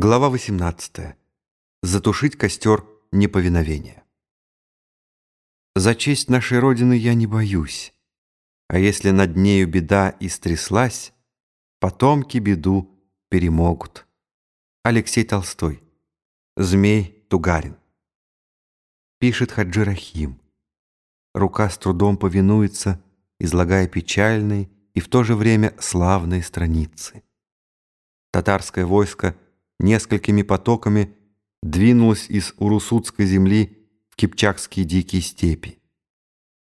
Глава 18. Затушить костер неповиновения. За честь нашей Родины я не боюсь, а если над нею беда и стряслась, потомки беду перемогут. Алексей Толстой. Змей Тугарин. Пишет Хаджи Рахим. Рука с трудом повинуется, излагая печальные и в то же время славные страницы. Татарское войско — несколькими потоками двинулась из Урусутской земли в Кипчакские дикие степи.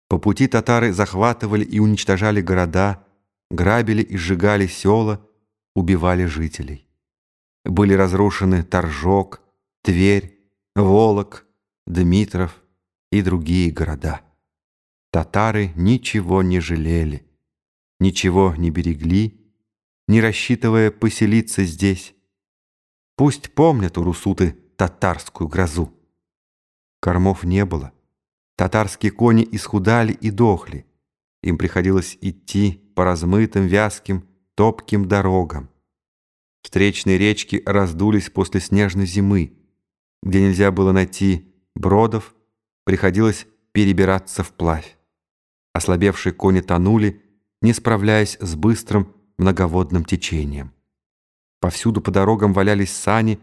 По пути татары захватывали и уничтожали города, грабили и сжигали села, убивали жителей. Были разрушены Торжок, Тверь, Волок, Дмитров и другие города. Татары ничего не жалели, ничего не берегли, не рассчитывая поселиться здесь, Пусть помнят урусуты татарскую грозу. Кормов не было. Татарские кони исхудали и дохли. Им приходилось идти по размытым, вязким, топким дорогам. Встречные речки раздулись после снежной зимы. Где нельзя было найти бродов, приходилось перебираться вплавь. Ослабевшие кони тонули, не справляясь с быстрым многоводным течением. Повсюду по дорогам валялись сани,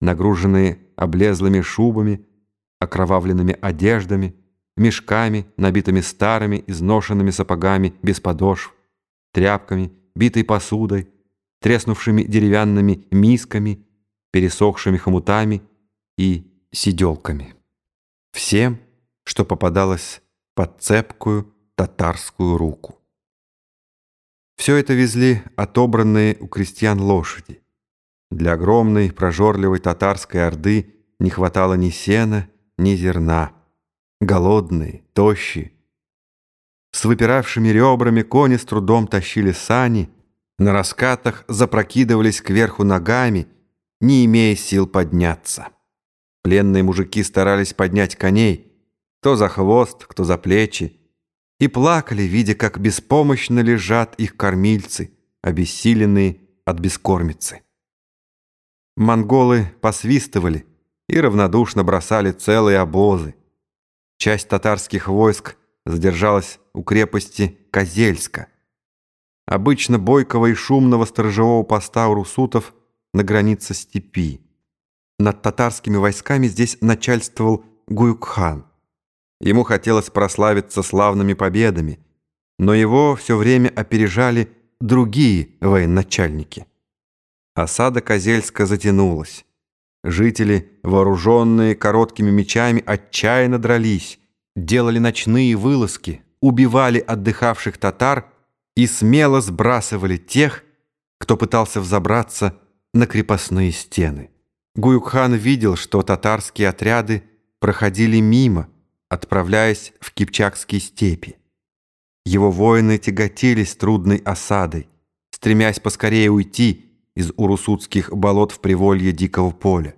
нагруженные облезлыми шубами, окровавленными одеждами, мешками, набитыми старыми, изношенными сапогами без подошв, тряпками, битой посудой, треснувшими деревянными мисками, пересохшими хомутами и сиделками. Всем, что попадалось под цепкую татарскую руку. Все это везли отобранные у крестьян лошади. Для огромной прожорливой татарской орды не хватало ни сена, ни зерна. Голодные, тощие. С выпиравшими ребрами кони с трудом тащили сани, на раскатах запрокидывались кверху ногами, не имея сил подняться. Пленные мужики старались поднять коней, кто за хвост, кто за плечи, и плакали, видя, как беспомощно лежат их кормильцы, обессиленные от бескормицы. Монголы посвистывали и равнодушно бросали целые обозы. Часть татарских войск задержалась у крепости Козельска. Обычно бойкого и шумного сторожевого поста у русутов на границе степи. Над татарскими войсками здесь начальствовал Гуюкхан – Ему хотелось прославиться славными победами, но его все время опережали другие военачальники. Осада Козельска затянулась. Жители, вооруженные короткими мечами, отчаянно дрались, делали ночные вылазки, убивали отдыхавших татар и смело сбрасывали тех, кто пытался взобраться на крепостные стены. Гуюкхан видел, что татарские отряды проходили мимо, отправляясь в Кипчакские степи. Его воины тяготились трудной осадой, стремясь поскорее уйти из урусутских болот в приволье Дикого поля.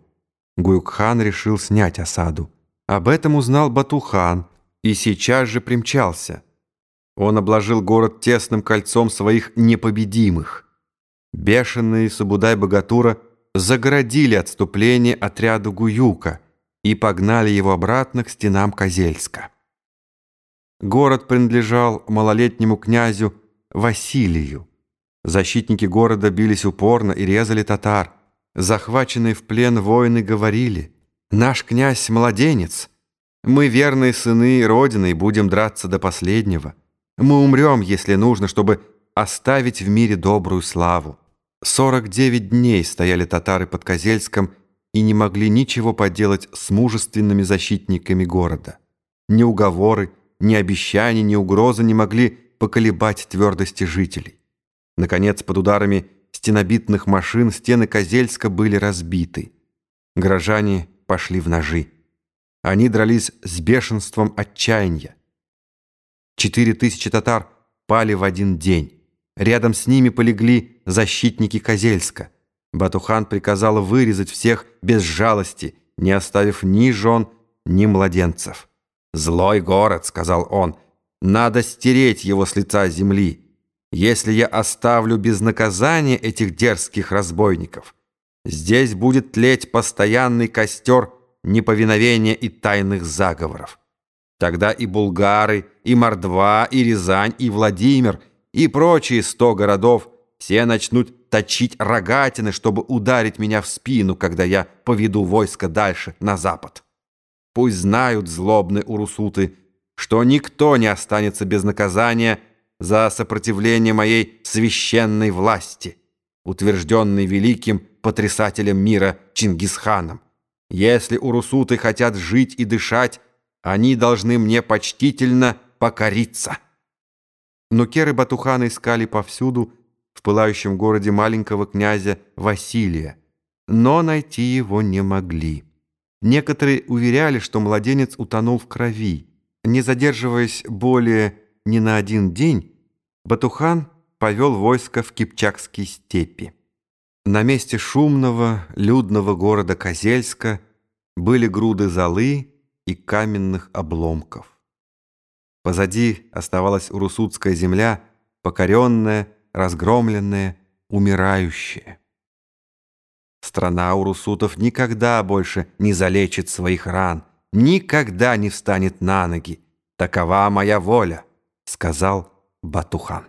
Гуюкхан решил снять осаду. Об этом узнал Батухан и сейчас же примчался. Он обложил город тесным кольцом своих непобедимых. Бешеные Сабудай-Богатура загородили отступление отряду Гуюка – и погнали его обратно к стенам Козельска. Город принадлежал малолетнему князю Василию. Защитники города бились упорно и резали татар. Захваченные в плен воины говорили, «Наш князь младенец. Мы верные сыны Родины и будем драться до последнего. Мы умрем, если нужно, чтобы оставить в мире добрую славу». Сорок девять дней стояли татары под Козельском и не могли ничего поделать с мужественными защитниками города. Ни уговоры, ни обещания, ни угрозы не могли поколебать твердости жителей. Наконец, под ударами стенобитных машин стены Козельска были разбиты. Горожане пошли в ножи. Они дрались с бешенством отчаяния. Четыре тысячи татар пали в один день. Рядом с ними полегли защитники Козельска – Батухан приказал вырезать всех без жалости, не оставив ни жен, ни младенцев. «Злой город», — сказал он, — «надо стереть его с лица земли. Если я оставлю без наказания этих дерзких разбойников, Здесь будет тлеть постоянный костер неповиновения и тайных заговоров. Тогда и булгары, и Мордва, и Рязань, и Владимир, и прочие сто городов все начнут точить рогатины, чтобы ударить меня в спину, когда я поведу войско дальше, на запад. Пусть знают злобные урусуты, что никто не останется без наказания за сопротивление моей священной власти, утвержденной великим потрясателем мира Чингисханом. Если урусуты хотят жить и дышать, они должны мне почтительно покориться. Но керы Батухана искали повсюду в пылающем городе маленького князя Василия, но найти его не могли. Некоторые уверяли, что младенец утонул в крови. Не задерживаясь более ни на один день, Батухан повел войско в Кипчакские степи. На месте шумного, людного города Козельска были груды золы и каменных обломков. Позади оставалась урусутская земля, покоренная, разгромленная, умирающая. Страна урусутов никогда больше не залечит своих ран, никогда не встанет на ноги. Такова моя воля, сказал Батухан.